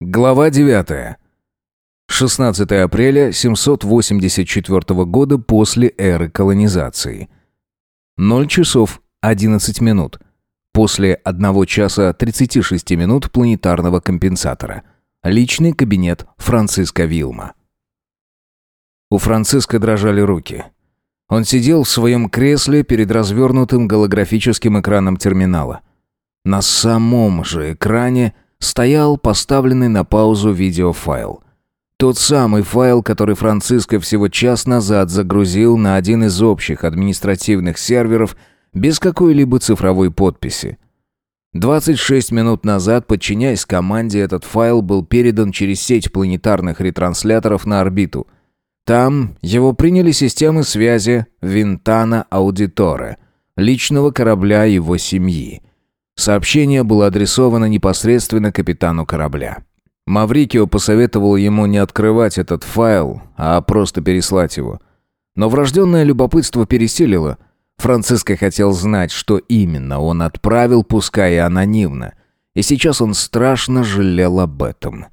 Глава 9. 16 апреля 784 года после эры колонизации. 0 часов 11 минут. После 1 часа 36 минут планетарного компенсатора. Личный кабинет Франциска Вилма. У Франциска дрожали руки. Он сидел в своем кресле перед развернутым голографическим экраном терминала. На самом же экране – стоял поставленный на паузу видеофайл. Тот самый файл, который Франциско всего час назад загрузил на один из общих административных серверов без какой-либо цифровой подписи. 26 минут назад, подчиняясь команде, этот файл был передан через сеть планетарных ретрансляторов на орбиту. Там его приняли системы связи Винтана Аудиторе, личного корабля его семьи. Сообщение было адресовано непосредственно капитану корабля. Маврикио посоветовал ему не открывать этот файл, а просто переслать его. Но врожденное любопытство пересилило. Франциско хотел знать, что именно он отправил, пускай и анонимно. И сейчас он страшно жалел об этом.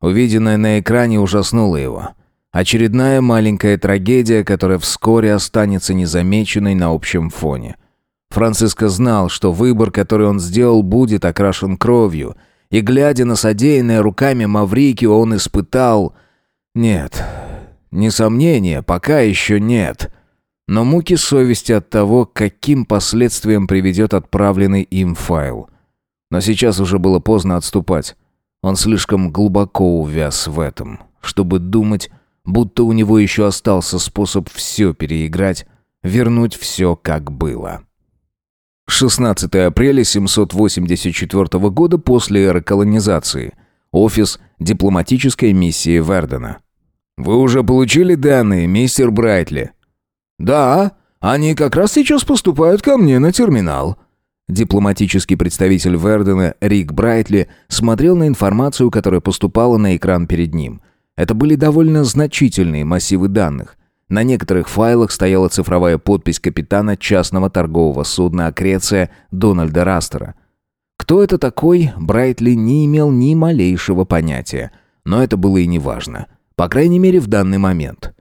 Увиденное на экране ужаснуло его. Очередная маленькая трагедия, которая вскоре останется незамеченной на общем фоне – Франциско знал, что выбор, который он сделал, будет окрашен кровью, и, глядя на содеянное руками Маврики, он испытал... Нет, не сомнение, пока еще нет, но муки совести от того, каким последствиям приведет отправленный им файл. Но сейчас уже было поздно отступать. Он слишком глубоко увяз в этом, чтобы думать, будто у него еще остался способ все переиграть, вернуть все, как было. 16 апреля 784 года после эры колонизации. Офис дипломатической миссии Вердена. «Вы уже получили данные, мистер Брайтли?» «Да, они как раз сейчас поступают ко мне на терминал». Дипломатический представитель Вердена Рик Брайтли смотрел на информацию, которая поступала на экран перед ним. Это были довольно значительные массивы данных. На некоторых файлах стояла цифровая подпись капитана частного торгового судна «Акреция» Дональда Растера. Кто это такой, Брайтли не имел ни малейшего понятия. Но это было и неважно. По крайней мере, в данный момент.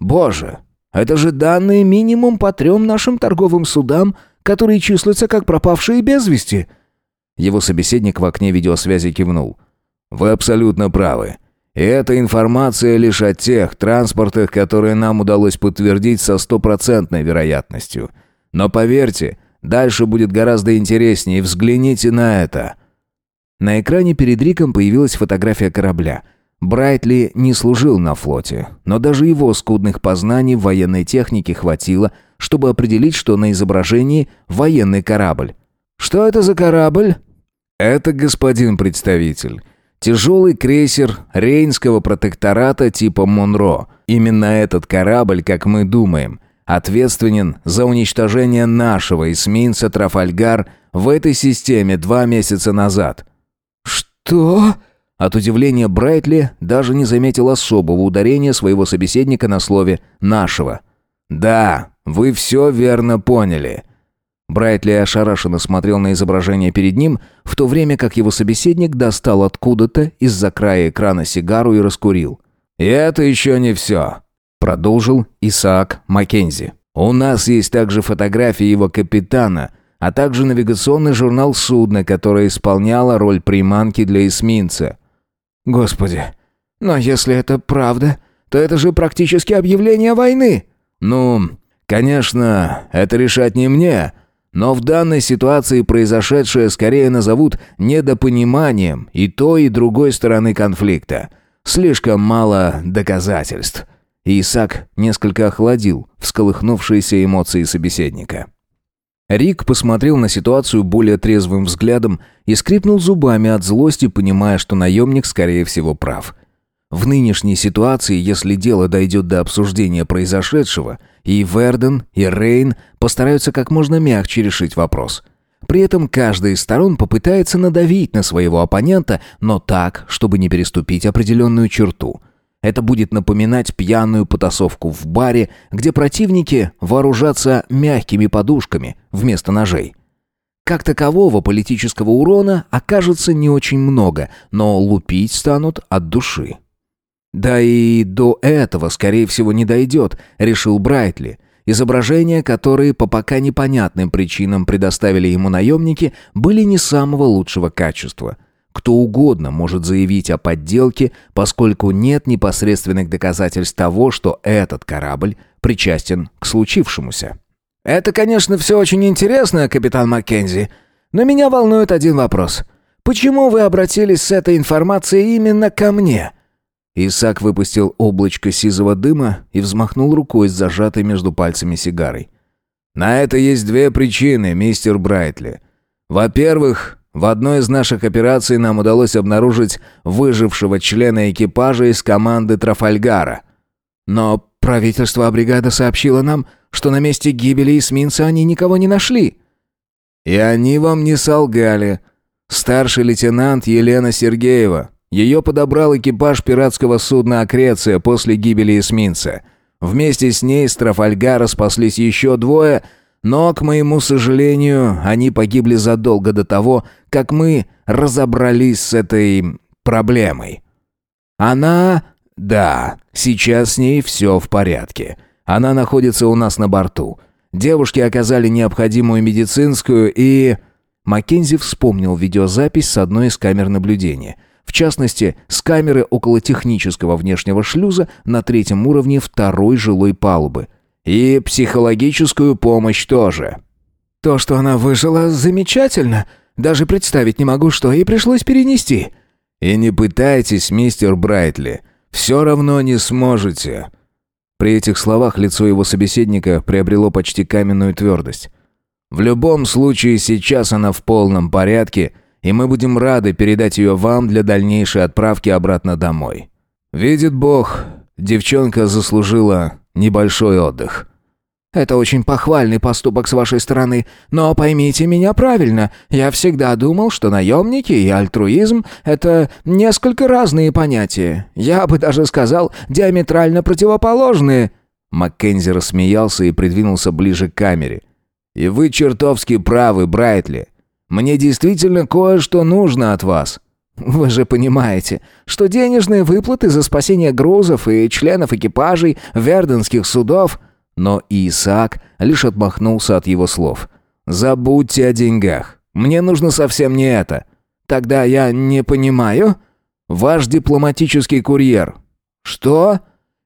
«Боже, это же данные минимум по трем нашим торговым судам, которые числятся как пропавшие без вести!» Его собеседник в окне видеосвязи кивнул. «Вы абсолютно правы. И эта информация лишь о тех транспортах, которые нам удалось подтвердить со стопроцентной вероятностью. Но поверьте, дальше будет гораздо интереснее, взгляните на это». На экране перед Риком появилась фотография корабля. Брайтли не служил на флоте, но даже его скудных познаний в военной технике хватило, чтобы определить, что на изображении военный корабль. «Что это за корабль?» «Это господин представитель». Тяжелый крейсер Рейнского протектората типа «Монро». Именно этот корабль, как мы думаем, ответственен за уничтожение нашего эсминца «Трафальгар» в этой системе два месяца назад. «Что?» От удивления Брайтли даже не заметил особого ударения своего собеседника на слове «нашего». «Да, вы все верно поняли». Брайтли ошарашенно смотрел на изображение перед ним, в то время как его собеседник достал откуда-то из-за края экрана сигару и раскурил. «И это еще не все», — продолжил Исаак Маккензи. «У нас есть также фотографии его капитана, а также навигационный журнал судна, которое исполняло роль приманки для эсминца». «Господи, но если это правда, то это же практически объявление войны!» «Ну, конечно, это решать не мне», но в данной ситуации произошедшее скорее назовут недопониманием и той, и другой стороны конфликта. Слишком мало доказательств. Исаак несколько охладил всколыхнувшиеся эмоции собеседника. Рик посмотрел на ситуацию более трезвым взглядом и скрипнул зубами от злости, понимая, что наемник, скорее всего, прав – в нынешней ситуации, если дело дойдет до обсуждения произошедшего, и Верден, и Рейн постараются как можно мягче решить вопрос. При этом каждая из сторон попытается надавить на своего оппонента, но так, чтобы не переступить определенную черту. Это будет напоминать пьяную потасовку в баре, где противники вооружатся мягкими подушками вместо ножей. Как такового политического урона окажется не очень много, но лупить станут от души. Да и до этого, скорее всего, не дойдет, решил Брайтли. Изображения, которые по пока непонятным причинам предоставили ему наемники, были не самого лучшего качества. Кто угодно может заявить о подделке, поскольку нет непосредственных доказательств того, что этот корабль причастен к случившемуся. «Это, конечно, все очень интересно, капитан Маккензи, но меня волнует один вопрос. Почему вы обратились с этой информацией именно ко мне?» Исаак выпустил облачко сизого дыма и взмахнул рукой с зажатой между пальцами сигарой. «На это есть две причины, мистер Брайтли. Во-первых, в одной из наших операций нам удалось обнаружить выжившего члена экипажа из команды Трафальгара. Но правительство бригада сообщило нам, что на месте гибели эсминца они никого не нашли». «И они вам не солгали. Старший лейтенант Елена Сергеева, ее подобрал экипаж пиратского судна «Акреция» после гибели эсминца. Вместе с ней с Трафальгара спаслись еще двое, но, к моему сожалению, они погибли задолго до того, как мы разобрались с этой проблемой. Она... Да, сейчас с ней все в порядке. Она находится у нас на борту. Девушки оказали необходимую медицинскую и... Маккензи вспомнил видеозапись с одной из камер наблюдения — в частности, с камеры около технического внешнего шлюза на третьем уровне второй жилой палубы. И психологическую помощь тоже. То, что она выжила, замечательно. Даже представить не могу, что ей пришлось перенести. И не пытайтесь, мистер Брайтли. Все равно не сможете. При этих словах лицо его собеседника приобрело почти каменную твердость. В любом случае, сейчас она в полном порядке – и мы будем рады передать ее вам для дальнейшей отправки обратно домой. Видит Бог, девчонка заслужила небольшой отдых». «Это очень похвальный поступок с вашей стороны, но поймите меня правильно, я всегда думал, что наемники и альтруизм – это несколько разные понятия. Я бы даже сказал, диаметрально противоположные». Маккензи рассмеялся и придвинулся ближе к камере. «И вы чертовски правы, Брайтли. Мне действительно кое-что нужно от вас. Вы же понимаете, что денежные выплаты за спасение грузов и членов экипажей верденских судов... Но Исаак лишь отмахнулся от его слов. «Забудьте о деньгах. Мне нужно совсем не это. Тогда я не понимаю...» «Ваш дипломатический курьер». «Что?»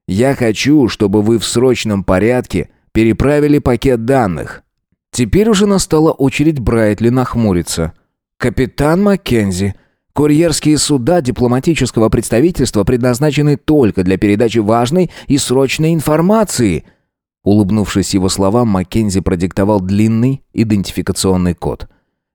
«Я хочу, чтобы вы в срочном порядке переправили пакет данных Теперь уже настала очередь Брайтли нахмуриться. «Капитан Маккензи», Курьерские суда дипломатического представительства предназначены только для передачи важной и срочной информации. Улыбнувшись его словам, Маккензи продиктовал длинный идентификационный код.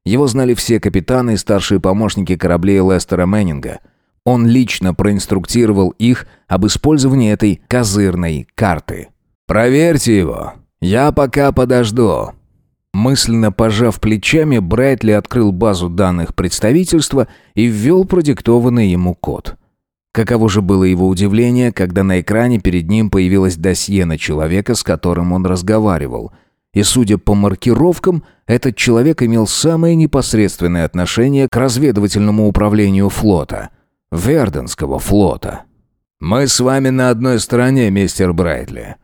Его знали все капитаны и старшие помощники кораблей Лестера Мэннинга. Он лично проинструктировал их об использовании этой козырной карты. «Проверьте его. Я пока подожду», Мысленно пожав плечами, Брайтли открыл базу данных представительства и ввел продиктованный ему код. Каково же было его удивление, когда на экране перед ним появилось досье на человека, с которым он разговаривал. И судя по маркировкам, этот человек имел самое непосредственное отношение к разведывательному управлению флота. Верденского флота. «Мы с вами на одной стороне, мистер Брайтли»,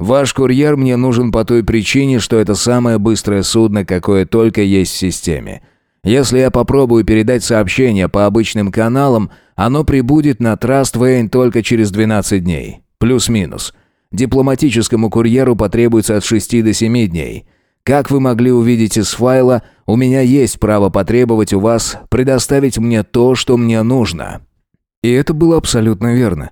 Ваш курьер мне нужен по той причине, что это самое быстрое судно, какое только есть в системе. Если я попробую передать сообщение по обычным каналам, оно прибудет на Траст Вейн только через 12 дней. Плюс-минус. Дипломатическому курьеру потребуется от 6 до 7 дней. Как вы могли увидеть из файла, у меня есть право потребовать у вас предоставить мне то, что мне нужно». И это было абсолютно верно.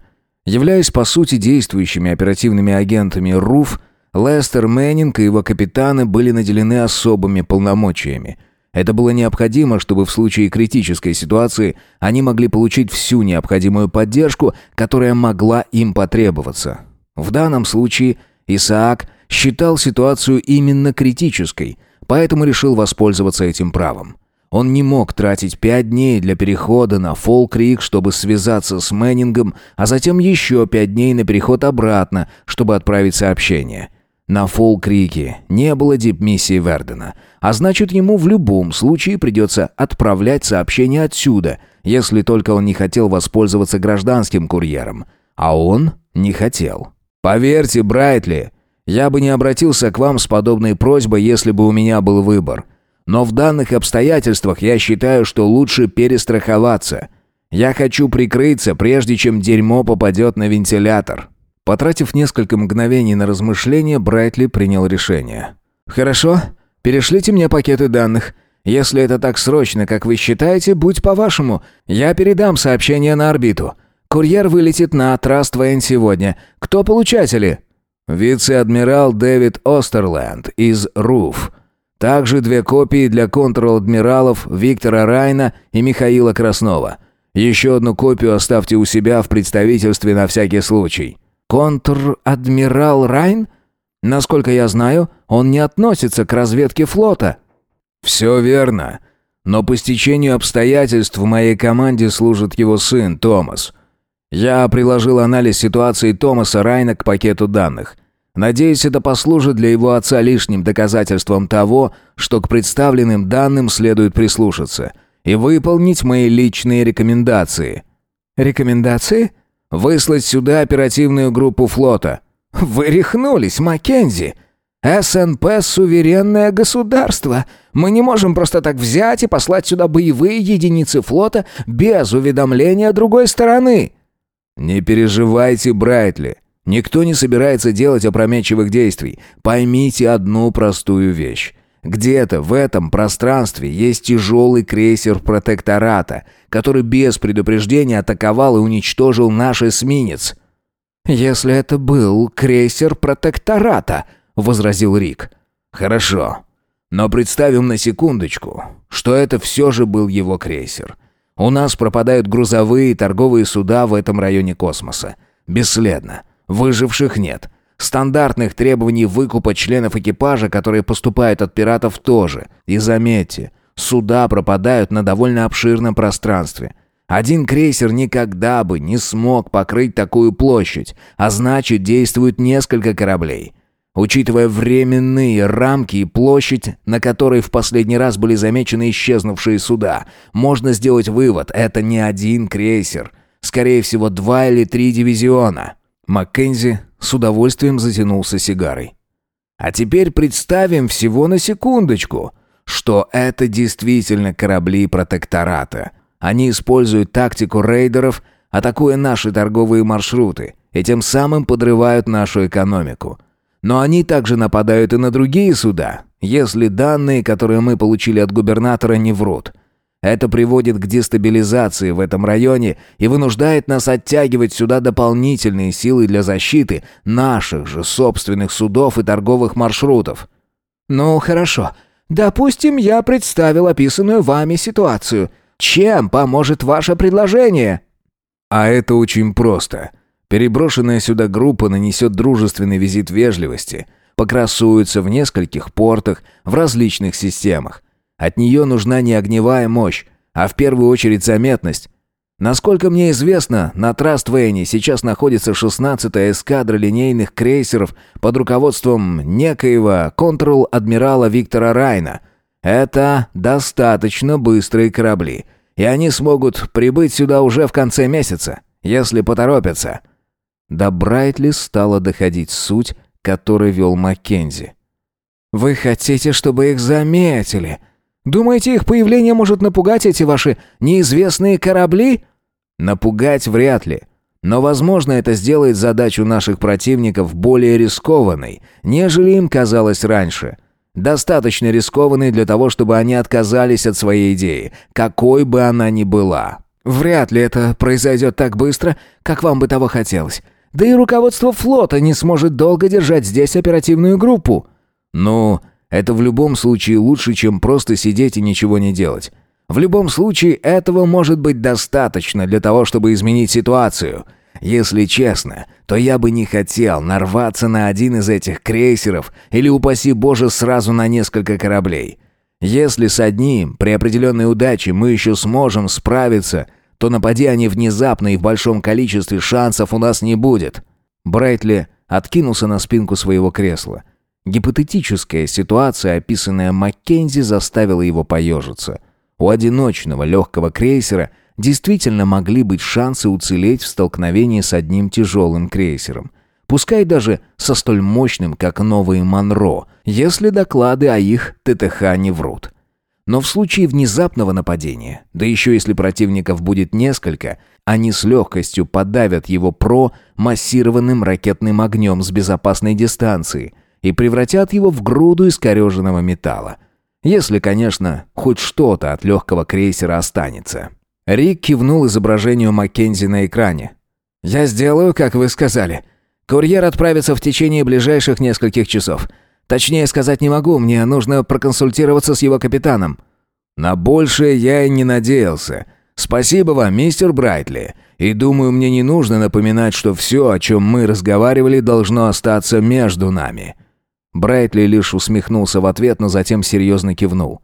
Являясь по сути действующими оперативными агентами РУФ, Лестер Мэннинг и его капитаны были наделены особыми полномочиями. Это было необходимо, чтобы в случае критической ситуации они могли получить всю необходимую поддержку, которая могла им потребоваться. В данном случае Исаак считал ситуацию именно критической, поэтому решил воспользоваться этим правом. Он не мог тратить пять дней для перехода на Фолл-Крик, чтобы связаться с Мэннингом, а затем еще пять дней на переход обратно, чтобы отправить сообщение. На Фолл-Крике не было дипмиссии Вердена, а значит ему в любом случае придется отправлять сообщение отсюда, если только он не хотел воспользоваться гражданским курьером. А он не хотел. «Поверьте, Брайтли, я бы не обратился к вам с подобной просьбой, если бы у меня был выбор». Но в данных обстоятельствах я считаю, что лучше перестраховаться. Я хочу прикрыться, прежде чем дерьмо попадет на вентилятор». Потратив несколько мгновений на размышления, Брайтли принял решение. «Хорошо, перешлите мне пакеты данных. Если это так срочно, как вы считаете, будь по-вашему. Я передам сообщение на орбиту. Курьер вылетит на Траст Вейн сегодня. Кто получатели?» «Вице-адмирал Дэвид Остерленд из РУФ», также две копии для контр-адмиралов Виктора Райна и Михаила Краснова. Еще одну копию оставьте у себя в представительстве на всякий случай. Контр-адмирал Райн? Насколько я знаю, он не относится к разведке флота. Все верно. Но по стечению обстоятельств в моей команде служит его сын Томас. Я приложил анализ ситуации Томаса Райна к пакету данных – Надеюсь, это послужит для его отца лишним доказательством того, что к представленным данным следует прислушаться и выполнить мои личные рекомендации. Рекомендации? Выслать сюда оперативную группу флота. Вы рехнулись, Маккензи. СНП – суверенное государство. Мы не можем просто так взять и послать сюда боевые единицы флота без уведомления другой стороны. Не переживайте, Брайтли. Никто не собирается делать опрометчивых действий. Поймите одну простую вещь. Где-то в этом пространстве есть тяжелый крейсер протектората, который без предупреждения атаковал и уничтожил наш эсминец. «Если это был крейсер протектората», — возразил Рик. «Хорошо. Но представим на секундочку, что это все же был его крейсер. У нас пропадают грузовые и торговые суда в этом районе космоса. Бесследно. Выживших нет. Стандартных требований выкупа членов экипажа, которые поступают от пиратов, тоже. И заметьте, суда пропадают на довольно обширном пространстве. Один крейсер никогда бы не смог покрыть такую площадь, а значит действует несколько кораблей. Учитывая временные рамки и площадь, на которой в последний раз были замечены исчезнувшие суда, можно сделать вывод – это не один крейсер. Скорее всего, два или три дивизиона. Маккензи с удовольствием затянулся сигарой. «А теперь представим всего на секундочку, что это действительно корабли протектората. Они используют тактику рейдеров, атакуя наши торговые маршруты, и тем самым подрывают нашу экономику. Но они также нападают и на другие суда, если данные, которые мы получили от губернатора, не врут». Это приводит к дестабилизации в этом районе и вынуждает нас оттягивать сюда дополнительные силы для защиты наших же собственных судов и торговых маршрутов. Ну, хорошо. Допустим, я представил описанную вами ситуацию. Чем поможет ваше предложение? А это очень просто. Переброшенная сюда группа нанесет дружественный визит вежливости, покрасуется в нескольких портах, в различных системах. От нее нужна не огневая мощь, а в первую очередь заметность. Насколько мне известно, на Траствейне сейчас находится 16-я эскадра линейных крейсеров под руководством некоего контрол-адмирала Виктора Райна. Это достаточно быстрые корабли, и они смогут прибыть сюда уже в конце месяца, если поторопятся. До Брайтли стала доходить суть, которой вел Маккензи. «Вы хотите, чтобы их заметили?» Думаете, их появление может напугать эти ваши неизвестные корабли? Напугать вряд ли. Но, возможно, это сделает задачу наших противников более рискованной, нежели им казалось раньше. Достаточно рискованной для того, чтобы они отказались от своей идеи, какой бы она ни была. Вряд ли это произойдет так быстро, как вам бы того хотелось. Да и руководство флота не сможет долго держать здесь оперативную группу. Ну, это в любом случае лучше, чем просто сидеть и ничего не делать. В любом случае этого может быть достаточно для того, чтобы изменить ситуацию. Если честно, то я бы не хотел нарваться на один из этих крейсеров или, упаси боже, сразу на несколько кораблей. Если с одним, при определенной удаче, мы еще сможем справиться, то напади они внезапно и в большом количестве шансов у нас не будет». Брайтли откинулся на спинку своего кресла – Гипотетическая ситуация, описанная Маккензи, заставила его поежиться. У одиночного легкого крейсера действительно могли быть шансы уцелеть в столкновении с одним тяжелым крейсером. Пускай даже со столь мощным, как новые «Монро», если доклады о их ТТХ не врут. Но в случае внезапного нападения, да еще если противников будет несколько, они с легкостью подавят его ПРО массированным ракетным огнем с безопасной дистанции, и превратят его в груду искореженного металла. Если, конечно, хоть что-то от легкого крейсера останется. Рик кивнул изображению Маккензи на экране. «Я сделаю, как вы сказали. Курьер отправится в течение ближайших нескольких часов. Точнее сказать не могу, мне нужно проконсультироваться с его капитаном». «На большее я и не надеялся. Спасибо вам, мистер Брайтли. И думаю, мне не нужно напоминать, что все, о чем мы разговаривали, должно остаться между нами». Брайтли лишь усмехнулся в ответ, но затем серьезно кивнул.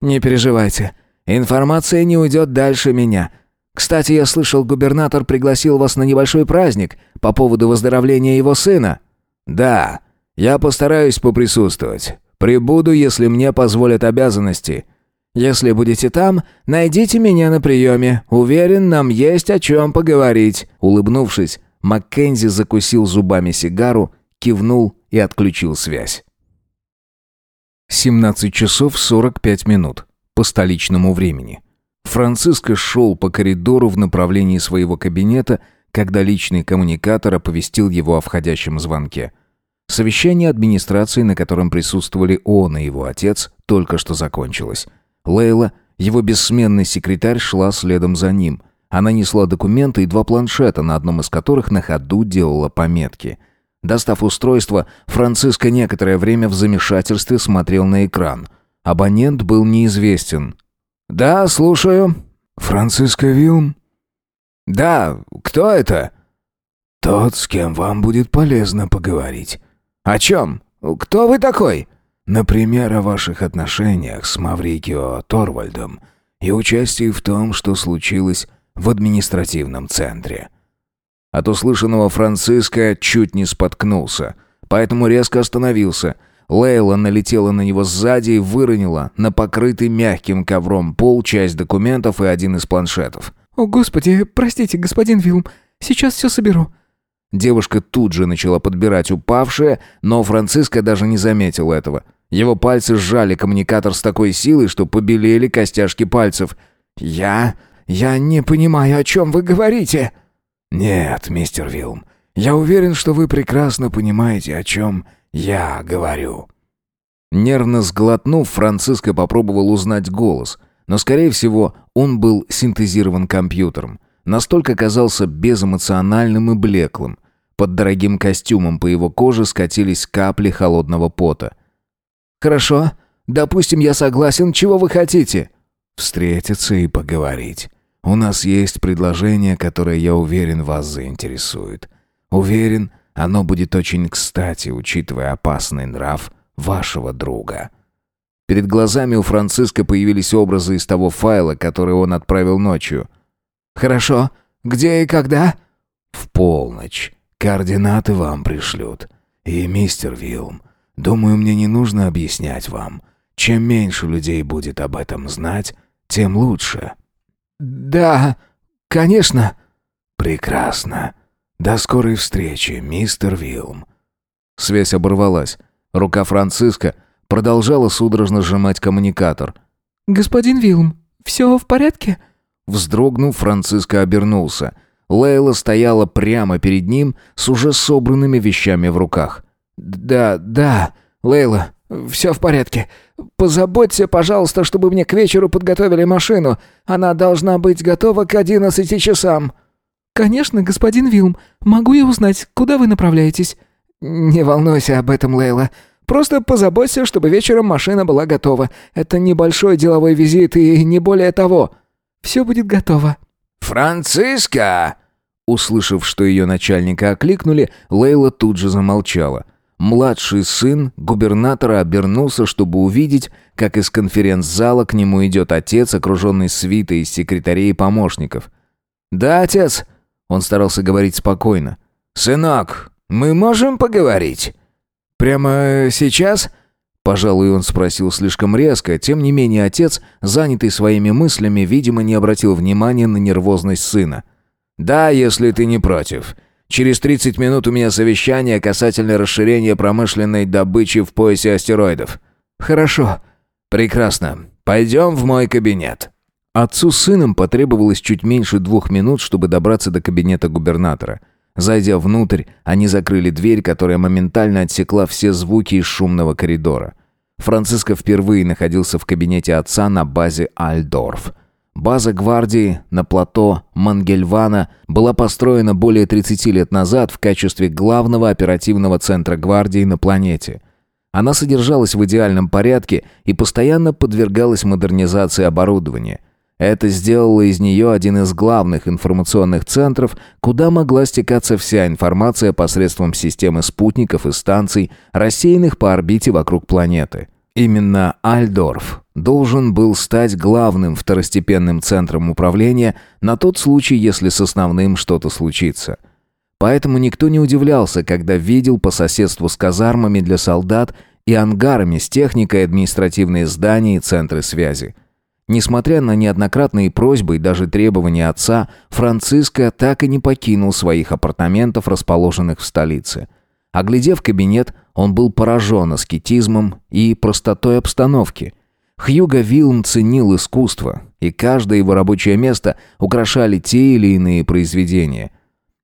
«Не переживайте. Информация не уйдет дальше меня. Кстати, я слышал, губернатор пригласил вас на небольшой праздник по поводу выздоровления его сына». «Да, я постараюсь поприсутствовать. Прибуду, если мне позволят обязанности». «Если будете там, найдите меня на приеме. Уверен, нам есть о чем поговорить». Улыбнувшись, Маккензи закусил зубами сигару, кивнул и отключил связь. 17 часов 45 минут по столичному времени. Франциско шел по коридору в направлении своего кабинета, когда личный коммуникатор оповестил его о входящем звонке. Совещание администрации, на котором присутствовали он и его отец, только что закончилось. Лейла, его бессменный секретарь, шла следом за ним. Она несла документы и два планшета, на одном из которых на ходу делала пометки – Достав устройство, Франциско некоторое время в замешательстве смотрел на экран. Абонент был неизвестен. «Да, слушаю». «Франциско Вилм?» «Да, кто это?» «Тот, с кем вам будет полезно поговорить». «О чем? Кто вы такой?» «Например, о ваших отношениях с Маврикио Торвальдом и участии в том, что случилось в административном центре». А От услышанного Франциска чуть не споткнулся, поэтому резко остановился. Лейла налетела на него сзади и выронила на покрытый мягким ковром пол часть документов и один из планшетов. «О, Господи, простите, господин Вилм, сейчас все соберу». Девушка тут же начала подбирать упавшее, но Франциска даже не заметил этого. Его пальцы сжали коммуникатор с такой силой, что побелели костяшки пальцев. «Я... я не понимаю, о чем вы говорите!» «Нет, мистер Вилм, я уверен, что вы прекрасно понимаете, о чем я говорю». Нервно сглотнув, Франциско попробовал узнать голос, но, скорее всего, он был синтезирован компьютером. Настолько казался безэмоциональным и блеклым. Под дорогим костюмом по его коже скатились капли холодного пота. «Хорошо. Допустим, я согласен. Чего вы хотите?» «Встретиться и поговорить. У нас есть предложение, которое, я уверен, вас заинтересует. Уверен, оно будет очень кстати, учитывая опасный нрав вашего друга». Перед глазами у Франциска появились образы из того файла, который он отправил ночью. «Хорошо. Где и когда?» «В полночь. Координаты вам пришлют. И, мистер Вилм, думаю, мне не нужно объяснять вам. Чем меньше людей будет об этом знать, тем лучше». «Да, конечно». «Прекрасно. До скорой встречи, мистер Вилм». Связь оборвалась. Рука Франциска продолжала судорожно сжимать коммуникатор. «Господин Вилм, все в порядке?» Вздрогнув, Франциско обернулся. Лейла стояла прямо перед ним с уже собранными вещами в руках. «Да, да, Лейла, «Все в порядке. Позаботься, пожалуйста, чтобы мне к вечеру подготовили машину. Она должна быть готова к одиннадцати часам». «Конечно, господин Вилм. Могу я узнать, куда вы направляетесь?» «Не волнуйся об этом, Лейла. Просто позаботься, чтобы вечером машина была готова. Это небольшой деловой визит и не более того. Все будет готово». «Франциска!» Услышав, что ее начальника окликнули, Лейла тут же замолчала. Младший сын губернатора обернулся, чтобы увидеть, как из конференц-зала к нему идет отец, окруженный свитой из секретарей и помощников. «Да, отец!» — он старался говорить спокойно. «Сынок, мы можем поговорить?» «Прямо сейчас?» Пожалуй, он спросил слишком резко, тем не менее отец, занятый своими мыслями, видимо, не обратил внимания на нервозность сына. «Да, если ты не против. Через 30 минут у меня совещание касательно расширения промышленной добычи в поясе астероидов». «Хорошо». «Прекрасно. Пойдем в мой кабинет». Отцу с сыном потребовалось чуть меньше двух минут, чтобы добраться до кабинета губернатора. Зайдя внутрь, они закрыли дверь, которая моментально отсекла все звуки из шумного коридора. Франциско впервые находился в кабинете отца на базе Альдорф. База гвардии на плато Мангельвана была построена более 30 лет назад в качестве главного оперативного центра гвардии на планете. Она содержалась в идеальном порядке и постоянно подвергалась модернизации оборудования. Это сделало из нее один из главных информационных центров, куда могла стекаться вся информация посредством системы спутников и станций, рассеянных по орбите вокруг планеты. Именно Альдорф должен был стать главным второстепенным центром управления на тот случай, если с основным что-то случится. Поэтому никто не удивлялся, когда видел по соседству с казармами для солдат и ангарами с техникой административные здания и центры связи. Несмотря на неоднократные просьбы и даже требования отца, Франциско так и не покинул своих апартаментов, расположенных в столице. Оглядев кабинет, он был поражен аскетизмом и простотой обстановки – Хьюго Вилм ценил искусство, и каждое его рабочее место украшали те или иные произведения.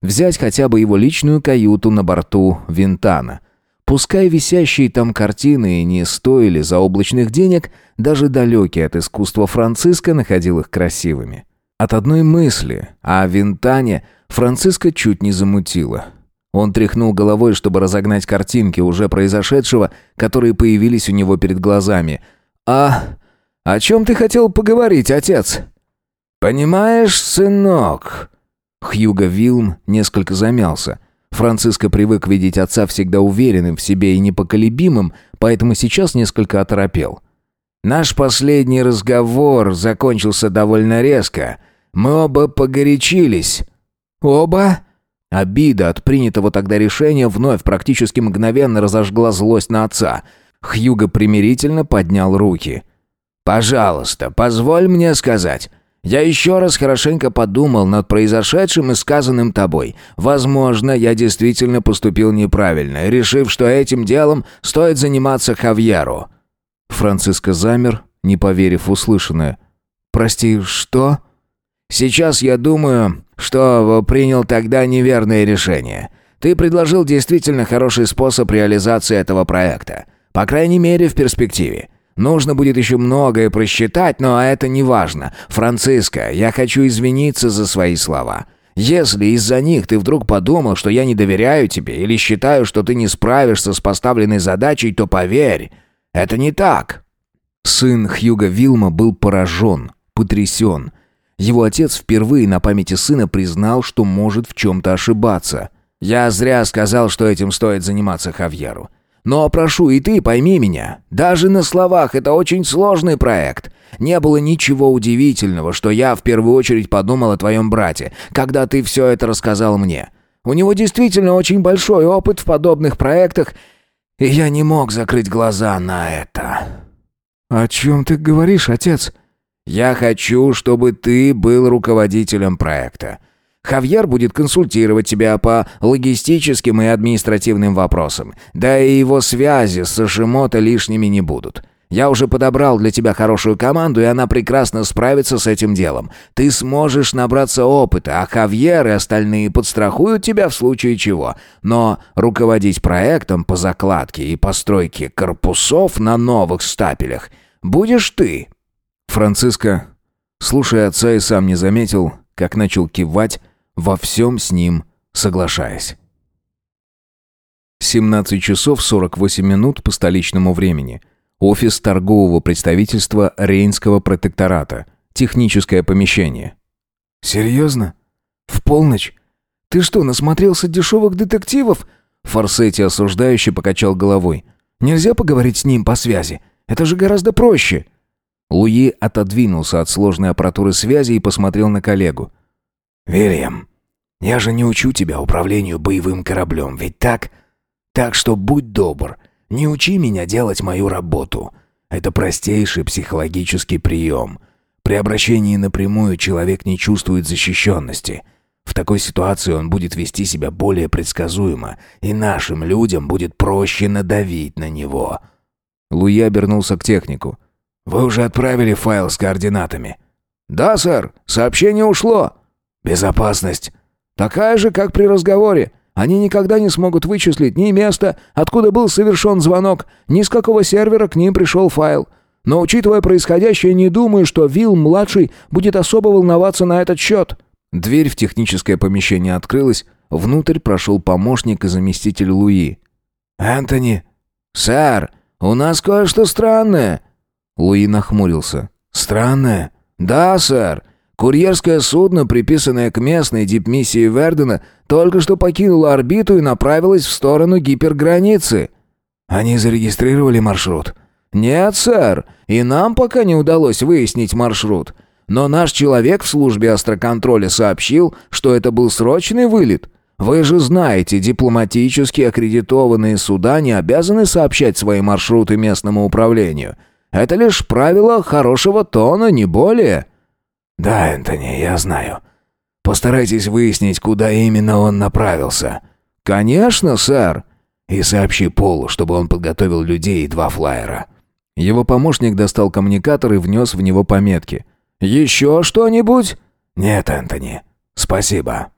Взять хотя бы его личную каюту на борту Винтана. Пускай висящие там картины и не стоили заоблачных денег, даже далекий от искусства Франциско находил их красивыми. От одной мысли о Винтане Франциско чуть не замутило. Он тряхнул головой, чтобы разогнать картинки уже произошедшего, которые появились у него перед глазами – «А о чем ты хотел поговорить, отец?» «Понимаешь, сынок...» Хьюго Вилм несколько замялся. Франциско привык видеть отца всегда уверенным в себе и непоколебимым, поэтому сейчас несколько оторопел. «Наш последний разговор закончился довольно резко. Мы оба погорячились». «Оба?» Обида от принятого тогда решения вновь практически мгновенно разожгла злость на отца – Хьюго примирительно поднял руки. «Пожалуйста, позволь мне сказать. Я еще раз хорошенько подумал над произошедшим и сказанным тобой. Возможно, я действительно поступил неправильно, решив, что этим делом стоит заниматься Хавьеру». Франциско замер, не поверив услышанное. «Прости, что?» «Сейчас я думаю, что принял тогда неверное решение. Ты предложил действительно хороший способ реализации этого проекта». По крайней мере, в перспективе. Нужно будет еще многое просчитать, но это не важно. Франциска, я хочу извиниться за свои слова. Если из-за них ты вдруг подумал, что я не доверяю тебе или считаю, что ты не справишься с поставленной задачей, то поверь, это не так». Сын Хьюга Вилма был поражен, потрясен. Его отец впервые на памяти сына признал, что может в чем-то ошибаться. «Я зря сказал, что этим стоит заниматься Хавьеру. Но прошу и ты пойми меня, даже на словах это очень сложный проект. Не было ничего удивительного, что я в первую очередь подумал о твоем брате, когда ты все это рассказал мне. У него действительно очень большой опыт в подобных проектах, и я не мог закрыть глаза на это». «О чем ты говоришь, отец?» «Я хочу, чтобы ты был руководителем проекта. Хавьер будет консультировать тебя по логистическим и административным вопросам. Да и его связи с Сашимото лишними не будут. Я уже подобрал для тебя хорошую команду, и она прекрасно справится с этим делом. Ты сможешь набраться опыта, а Хавьер и остальные подстрахуют тебя в случае чего. Но руководить проектом по закладке и постройке корпусов на новых стапелях будешь ты». Франциско, слушая отца, и сам не заметил, как начал кивать, во всем с ним соглашаясь. 17 часов 48 минут по столичному времени. Офис торгового представительства Рейнского протектората. Техническое помещение. «Серьезно? В полночь? Ты что, насмотрелся дешевых детективов?» Форсетти осуждающе покачал головой. «Нельзя поговорить с ним по связи. Это же гораздо проще». Луи отодвинулся от сложной аппаратуры связи и посмотрел на коллегу. «Вильям, я же не учу тебя управлению боевым кораблем, ведь так? Так что будь добр, не учи меня делать мою работу. Это простейший психологический прием. При обращении напрямую человек не чувствует защищенности». В такой ситуации он будет вести себя более предсказуемо, и нашим людям будет проще надавить на него. Луи обернулся к технику. «Вы уже отправили файл с координатами?» «Да, сэр. Сообщение ушло». «Безопасность. Такая же, как при разговоре. Они никогда не смогут вычислить ни место, откуда был совершен звонок, ни с какого сервера к ним пришел файл. Но, учитывая происходящее, не думаю, что Вилл-младший будет особо волноваться на этот счет». Дверь в техническое помещение открылась, внутрь прошел помощник и заместитель Луи. «Энтони!» «Сэр, у нас кое-что странное!» Луи нахмурился. «Странное?» «Да, сэр. Курьерское судно, приписанное к местной дипмиссии Вердена, только что покинуло орбиту и направилось в сторону гиперграницы. Они зарегистрировали маршрут. Нет, сэр, и нам пока не удалось выяснить маршрут. Но наш человек в службе астроконтроля сообщил, что это был срочный вылет. Вы же знаете, дипломатически аккредитованные суда не обязаны сообщать свои маршруты местному управлению. Это лишь правило хорошего тона, не более. «Да, Энтони, я знаю. Постарайтесь выяснить, куда именно он направился». «Конечно, сэр!» «И сообщи Полу, чтобы он подготовил людей и два флайера». Его помощник достал коммуникатор и внес в него пометки. «Еще что-нибудь?» «Нет, Энтони. Спасибо».